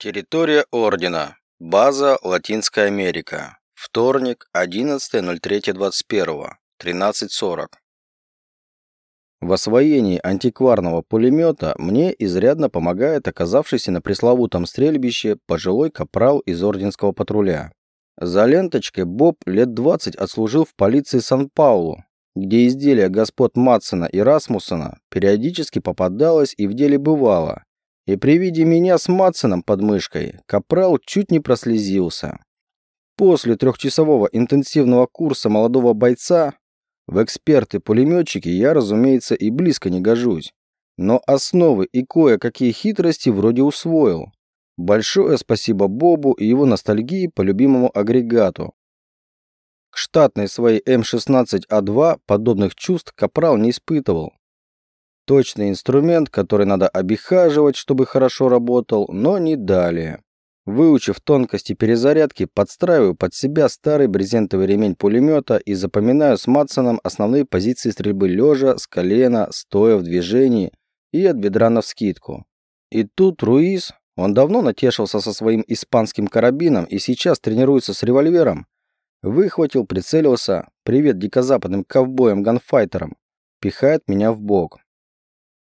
Территория Ордена. База Латинская Америка. Вторник, 11.03.21. 13.40. В освоении антикварного пулемета мне изрядно помогает оказавшийся на пресловутом стрельбище пожилой капрал из Орденского патруля. За ленточкой Боб лет 20 отслужил в полиции Сан-Паулу, где изделия господ Матсона и Расмуссона периодически попадалось и в деле бывало, и при виде меня с Матсоном под мышкой Капрал чуть не прослезился. После трехчасового интенсивного курса молодого бойца в эксперты-пулеметчики я, разумеется, и близко не гожусь. Но основы и кое-какие хитрости вроде усвоил. Большое спасибо Бобу и его ностальгии по любимому агрегату. К штатной своей М16А2 подобных чувств Капрал не испытывал. Точный инструмент, который надо обихаживать, чтобы хорошо работал, но не далее. Выучив тонкости перезарядки, подстраиваю под себя старый брезентовый ремень пулемета и запоминаю с Матсоном основные позиции стрельбы лежа, с колена, стоя в движении и от бедра навскидку. И тут Руис, он давно натешился со своим испанским карабином и сейчас тренируется с револьвером, выхватил, прицелился, привет дикозападным ковбоям-ганфайтерам, пихает меня в бок.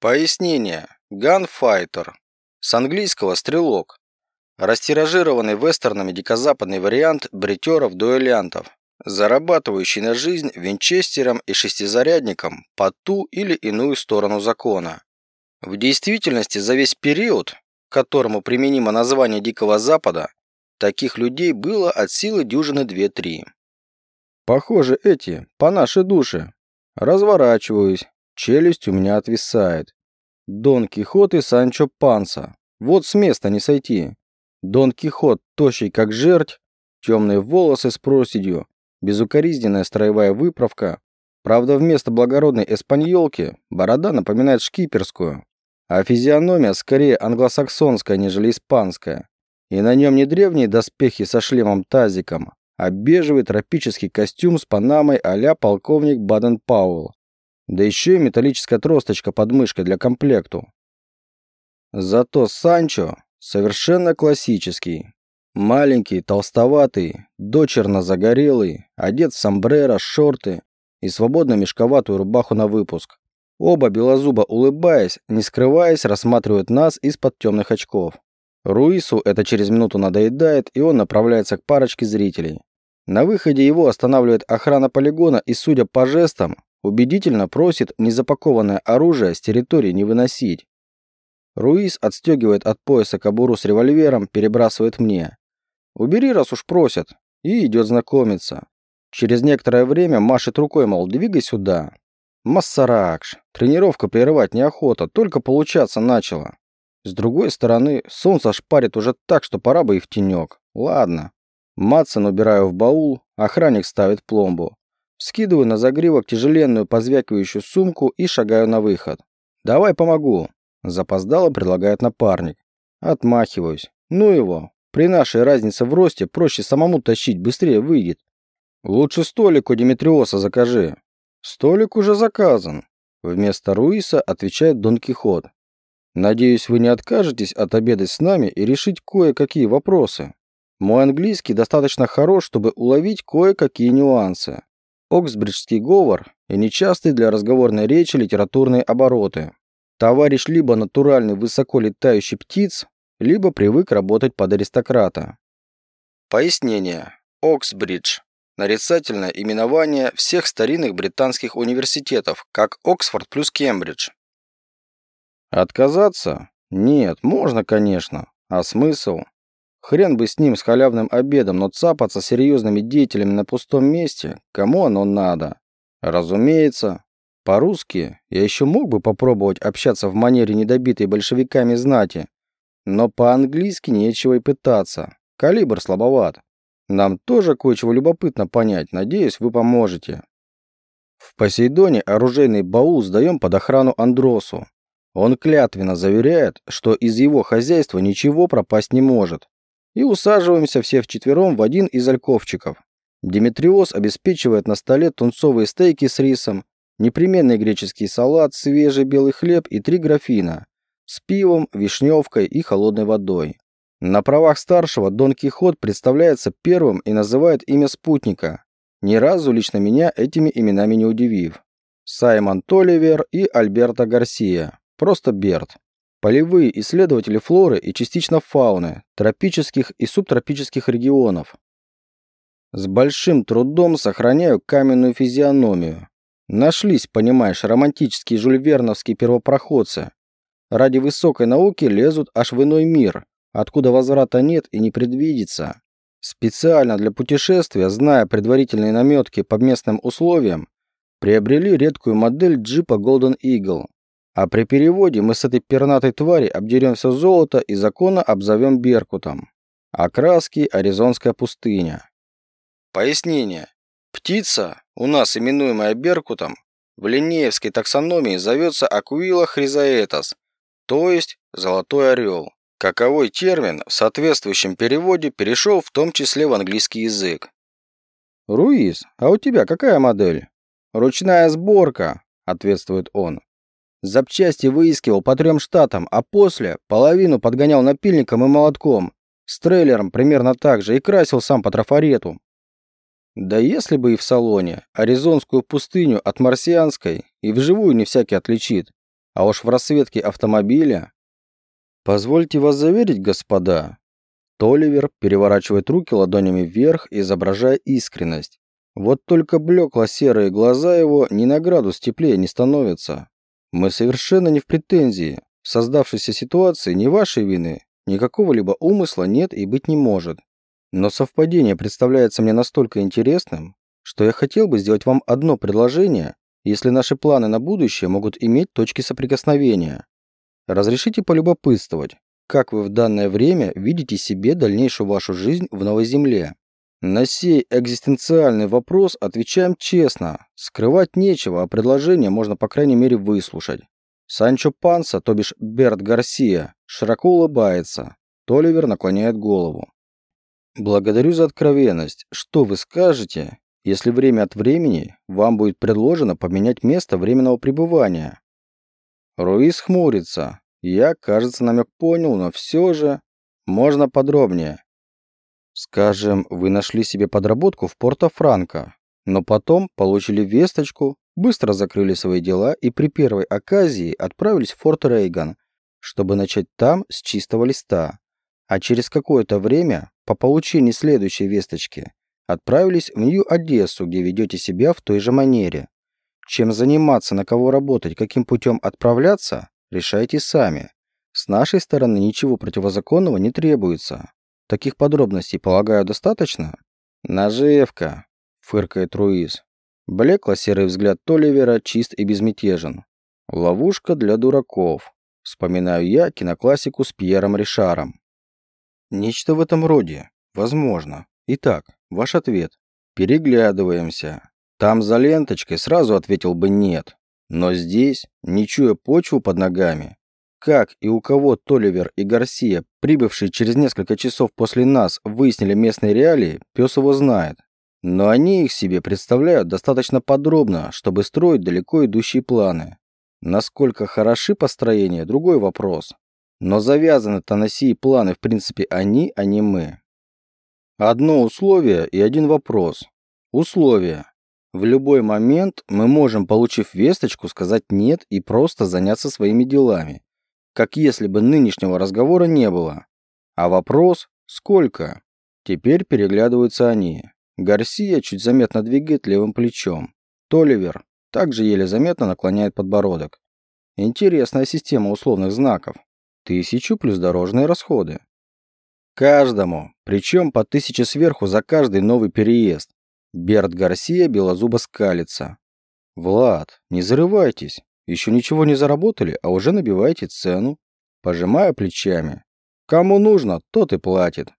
Пояснение. Gunfighter. С английского «стрелок». Растиражированный вестернами дикозападный вариант бритеров-дуэлянтов, зарабатывающий на жизнь винчестером и шестизарядником по ту или иную сторону закона. В действительности за весь период, к которому применимо название Дикого Запада, таких людей было от силы дюжины 2-3. Похоже, эти, по нашей душе. Разворачиваюсь, Челюсть у меня отвисает. Дон Кихот и Санчо Панса. Вот с места не сойти. Дон Кихот, тощий как жерть, темные волосы с проседью, безукоризненная строевая выправка. Правда, вместо благородной эспаньолки борода напоминает шкиперскую, а физиономия скорее англосаксонская, нежели испанская. И на нем не древние доспехи со шлемом-тазиком, а бежевый тропический костюм с панамой а полковник Баден-Пауэлл. Да еще и металлическая тросточка под мышкой для комплекту. Зато Санчо совершенно классический. Маленький, толстоватый, дочерно загорелый, одет в сомбреро, шорты и свободно мешковатую рубаху на выпуск. Оба белозуба улыбаясь, не скрываясь, рассматривают нас из-под темных очков. Руису это через минуту надоедает, и он направляется к парочке зрителей. На выходе его останавливает охрана полигона и, судя по жестам, Убедительно просит незапакованное оружие с территории не выносить. Руис отстегивает от пояса кобуру с револьвером, перебрасывает мне. «Убери, раз уж просят», и идет знакомиться. Через некоторое время машет рукой, мол, двигай сюда. Массаракш. Тренировка прерывать неохота, только получаться начала. С другой стороны, солнце шпарит уже так, что пора бы и в тенек. Ладно. Матсон убираю в баул, охранник ставит пломбу. Скидываю на загривок тяжеленную позвякивающую сумку и шагаю на выход. «Давай помогу», – запоздало предлагает напарник. Отмахиваюсь. «Ну его. При нашей разнице в росте проще самому тащить, быстрее выйдет». «Лучше столик у Димитриоса закажи». «Столик уже заказан», – вместо Руиса отвечает Дон Кихот. «Надеюсь, вы не откажетесь отобедать с нами и решить кое-какие вопросы. Мой английский достаточно хорош, чтобы уловить кое-какие нюансы. Оксбриджский говор и нечастые для разговорной речи литературные обороты. Товарищ либо натуральный высоко летающий птиц, либо привык работать под аристократа. Пояснение. Оксбридж. Нарицательное именование всех старинных британских университетов, как Оксфорд плюс Кембридж. Отказаться? Нет, можно, конечно. А смысл? Хрен бы с ним, с халявным обедом, но цапаться серьезными деятелями на пустом месте, кому оно надо? Разумеется. По-русски я еще мог бы попробовать общаться в манере недобитой большевиками знати, но по-английски нечего и пытаться. Калибр слабоват. Нам тоже кое-чего любопытно понять, надеюсь, вы поможете. В Посейдоне оружейный баул сдаем под охрану Андросу. Он клятвенно заверяет, что из его хозяйства ничего пропасть не может и усаживаемся все вчетвером в один из альковчиков. Димитриоз обеспечивает на столе тунцовые стейки с рисом, непременный греческий салат, свежий белый хлеб и три графина с пивом, вишневкой и холодной водой. На правах старшего Дон Кихот представляется первым и называет имя спутника, ни разу лично меня этими именами не удивив. Саймон Толивер и Альберто Гарсия. Просто Берт. Полевые исследователи флоры и частично фауны, тропических и субтропических регионов. С большим трудом сохраняю каменную физиономию. Нашлись, понимаешь, романтические жульверновские первопроходцы. Ради высокой науки лезут аж в иной мир, откуда возврата нет и не предвидится. Специально для путешествия, зная предварительные наметки по местным условиям, приобрели редкую модель джипа Golden Eagle. А при переводе мы с этой пернатой твари обдерем все золото и законно обзовем Беркутом. Окраски Аризонская пустыня. Пояснение. Птица, у нас именуемая Беркутом, в линеевской таксономии зовется Акуила хризаэтос, то есть золотой орел. Каковой термин в соответствующем переводе перешел в том числе в английский язык. «Руиз, а у тебя какая модель?» «Ручная сборка», — ответствует он. Запчасти выискивал по трем штатам, а после половину подгонял напильником и молотком. С трейлером примерно так же и красил сам по трафарету. Да если бы и в салоне, аризонскую пустыню от марсианской и вживую не всякий отличит. А уж в рассветке автомобиля «Позвольте вас заверить, господа». Толивер переворачивает руки ладонями вверх, изображая искренность. Вот только блекло-серые глаза его ни на градус теплее не становятся. Мы совершенно не в претензии. В создавшейся ситуации ни вашей вины, ни какого-либо умысла нет и быть не может. Но совпадение представляется мне настолько интересным, что я хотел бы сделать вам одно предложение, если наши планы на будущее могут иметь точки соприкосновения. Разрешите полюбопытствовать, как вы в данное время видите себе дальнейшую вашу жизнь в Новой Земле? На сей экзистенциальный вопрос отвечаем честно. Скрывать нечего, а предложение можно по крайней мере выслушать. Санчо Панса, то бишь Берт Гарсия, широко улыбается. Толивер наклоняет голову. Благодарю за откровенность. Что вы скажете, если время от времени вам будет предложено поменять место временного пребывания? Руис хмурится. Я, кажется, намек понял, но все же... Можно подробнее. Скажем, вы нашли себе подработку в Порто-Франко, но потом получили весточку, быстро закрыли свои дела и при первой оказии отправились в Форт Рейган, чтобы начать там с чистого листа. А через какое-то время, по получении следующей весточки, отправились в Нью-Одессу, где ведете себя в той же манере. Чем заниматься, на кого работать, каким путем отправляться, решайте сами. С нашей стороны ничего противозаконного не требуется. Таких подробностей, полагаю, достаточно? Наживка, фыркает Руиз. Блекло-серый взгляд Толивера чист и безмятежен. Ловушка для дураков. Вспоминаю я киноклассику с Пьером Ришаром. Нечто в этом роде. Возможно. Итак, ваш ответ. Переглядываемся. Там за ленточкой сразу ответил бы «нет». Но здесь, не чуя почву под ногами, как и у кого Толивер и Гарсия, прибывшие через несколько часов после нас, выяснили местные реалии, пес его знает. Но они их себе представляют достаточно подробно, чтобы строить далеко идущие планы. Насколько хороши построения – другой вопрос. Но завязаны-то на сии планы в принципе они, а не мы. Одно условие и один вопрос. Условие. В любой момент мы можем, получив весточку, сказать «нет» и просто заняться своими делами. Как если бы нынешнего разговора не было. А вопрос «сколько?» Теперь переглядываются они. Гарсия чуть заметно двигает левым плечом. Толивер также еле заметно наклоняет подбородок. Интересная система условных знаков. Тысячу плюс дорожные расходы. Каждому, причем по тысяче сверху за каждый новый переезд. Берт Гарсия белозубо скалится. «Влад, не зарывайтесь. Еще ничего не заработали, а уже набиваете цену». Пожимая плечами. «Кому нужно, тот и платит.